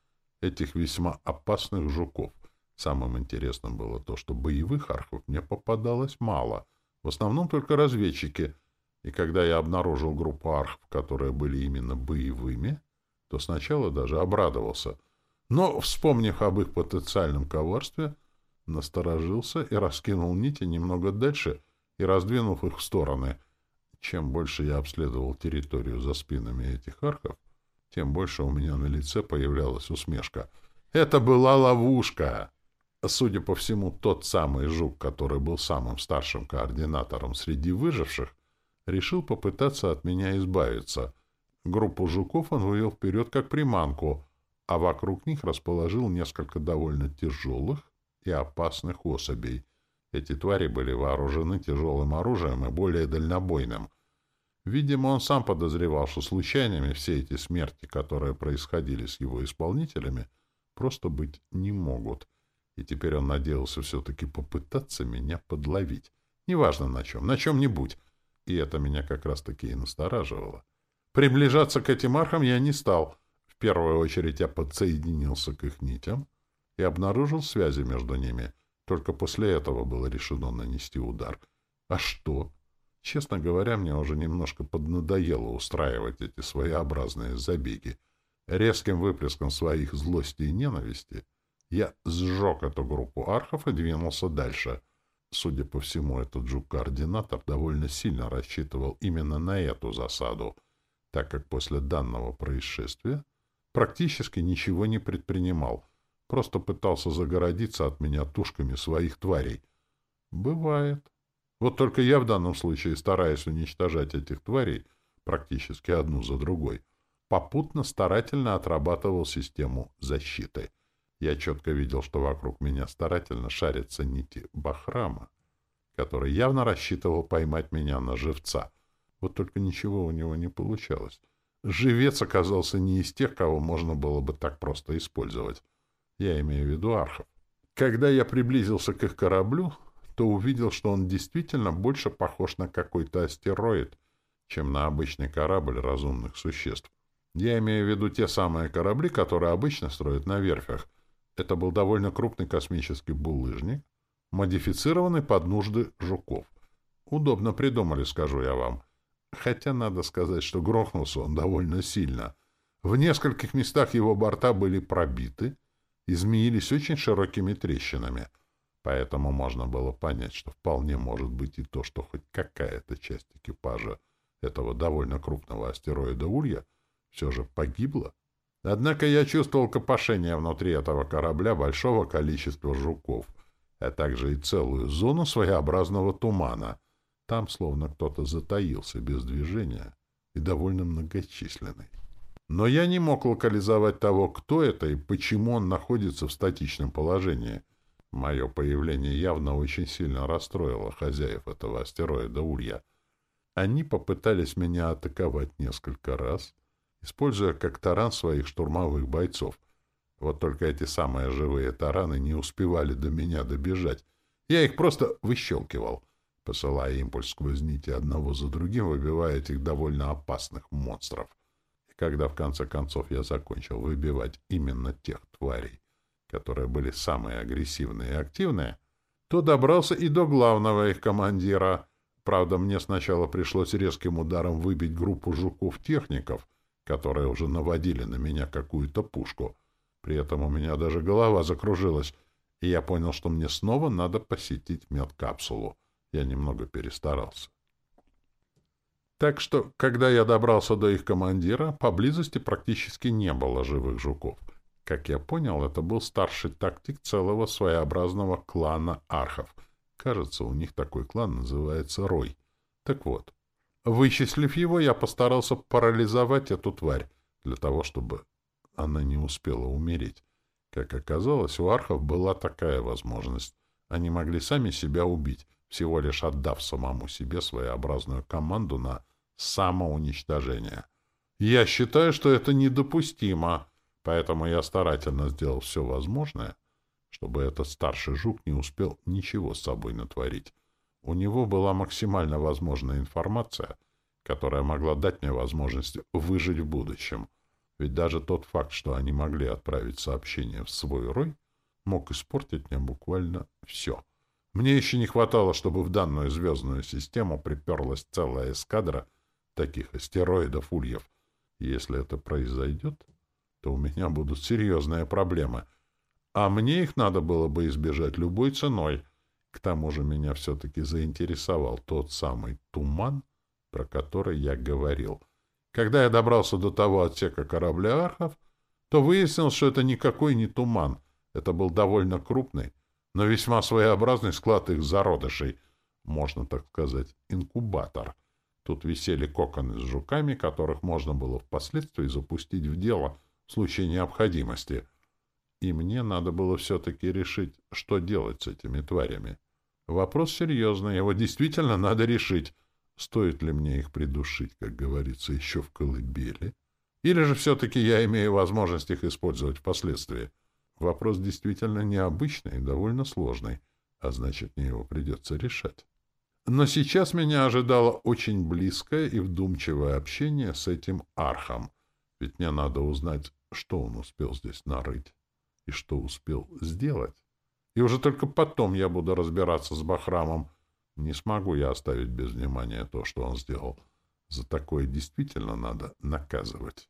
этих весьма опасных жуков. Самым интересным было то, что боевых архов мне попадалось мало, в основном только разведчики. И когда я обнаружил группу архов, которые были именно боевыми, то сначала даже обрадовался. Но, вспомнив об их потенциальном коварстве, насторожился и раскинул нити немного дальше и, раздвинув их в стороны, чем больше я обследовал территорию за спинами этих архов, тем больше у меня на лице появлялась усмешка. Это была ловушка! Судя по всему, тот самый жук, который был самым старшим координатором среди выживших, решил попытаться от меня избавиться. Группу жуков он вывел вперед как приманку, а вокруг них расположил несколько довольно тяжелых и опасных особей. Эти твари были вооружены тяжелым оружием и более дальнобойным. Видимо, он сам подозревал, что случайными все эти смерти, которые происходили с его исполнителями, просто быть не могут. И теперь он надеялся все-таки попытаться меня подловить. Неважно на чем, на чем-нибудь. И это меня как раз-таки и настораживало. Приближаться к этим архам я не стал. Первую очередь я подсоединился к их нитям и обнаружил связи между ними. Только после этого было решено нанести удар. А что? Честно говоря, мне уже немножко поднадоело устраивать эти своеобразные забеги. Резким выплеском своих злости и ненависти я сжег эту группу архов и двинулся дальше. Судя по всему, этот жук-координатор довольно сильно рассчитывал именно на эту засаду, так как после данного происшествия практически ничего не предпринимал, просто пытался загородиться от меня тушками своих тварей. Бывает. Вот только я в данном случае, стараясь уничтожать этих тварей практически одну за другой, попутно старательно отрабатывал систему защиты. Я четко видел, что вокруг меня старательно шарятся нити Бахрама, который явно рассчитывал поймать меня на живца. Вот только ничего у него не получалось. Живец оказался не из тех, кого можно было бы так просто использовать. Я имею в виду архов. Когда я приблизился к их кораблю, то увидел, что он действительно больше похож на какой-то астероид, чем на обычный корабль разумных существ. Я имею в виду те самые корабли, которые обычно строят на верфях. Это был довольно крупный космический булыжник, модифицированный под нужды жуков. Удобно придумали, скажу я вам. Хотя надо сказать, что грохнулся он довольно сильно. В нескольких местах его борта были пробиты и змеились очень широкими трещинами — Поэтому можно было понять, что вполне может быть и то, что хоть какая-то часть экипажа этого довольно крупного астероида Улья все же погибла. Однако я чувствовал копошение внутри этого корабля большого количества жуков, а также и целую зону своеобразного тумана. Там словно кто-то затаился без движения и довольно многочисленный. Но я не мог локализовать того, кто это и почему он находится в статичном положении — Мое появление явно очень сильно расстроило хозяев этого астероида Улья. Они попытались меня атаковать несколько раз, используя как таран своих штурмовых бойцов. Вот только эти самые живые тараны не успевали до меня добежать. Я их просто выщелкивал, посылая импульс сквозь нити одного за другим, выбивая этих довольно опасных монстров. И когда в конце концов я закончил выбивать именно тех тварей, которые были самые агрессивные и активные, то добрался и до главного их командира. Правда, мне сначала пришлось резким ударом выбить группу жуков-техников, которые уже наводили на меня какую-то пушку. При этом у меня даже голова закружилась, и я понял, что мне снова надо посетить медкапсулу. Я немного перестарался. Так что, когда я добрался до их командира, поблизости практически не было живых жуков. Как я понял, это был старший тактик целого своеобразного клана архов. Кажется, у них такой клан называется Рой. Так вот, вычислив его, я постарался парализовать эту тварь, для того, чтобы она не успела умереть. Как оказалось, у архов была такая возможность. Они могли сами себя убить, всего лишь отдав самому себе своеобразную команду на самоуничтожение. Я считаю, что это недопустимо, поэтому я старательно сделал все возможное, чтобы этот старший жук не успел ничего с собой натворить. У него была максимально возможная информация, которая могла дать мне возможность выжить в будущем — ведь даже тот факт, что они могли отправить сообщение в свой рой, мог испортить мне буквально все. Мне еще не хватало, чтобы в данную звездную систему приперлась целая эскадра таких астероидов-ульев. Если это произойдет, то у меня будут серьезные проблемы. А мне их надо было бы избежать любой ценой. К тому же меня все-таки заинтересовал тот самый туман, про который я говорил — когда я добрался до того отсека корабля Архов, то выяснил, что это никакой не туман. Это был довольно крупный, но весьма своеобразный склад их зародышей, можно так сказать, инкубатор. Тут висели коконы с жуками, которых можно было впоследствии запустить в дело в случае необходимости. И мне надо было все-таки решить, что делать с этими тварями. Вопрос серьезный, его действительно надо решить. Стоит ли мне их придушить, как говорится, еще в колыбели? Или же все-таки я имею возможность их использовать впоследствии? Вопрос действительно необычный и довольно сложный, а значит, мне его придется решать. Но сейчас меня ожидало очень близкое и вдумчивое общение с этим архом, ведь мне надо узнать, что он успел здесь нарыть и что успел сделать. И уже только потом я буду разбираться с Бахрамом, не смогу я оставить без внимания то, что он сделал. За такое действительно надо наказывать.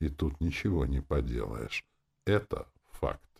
И тут ничего не поделаешь. Это факт.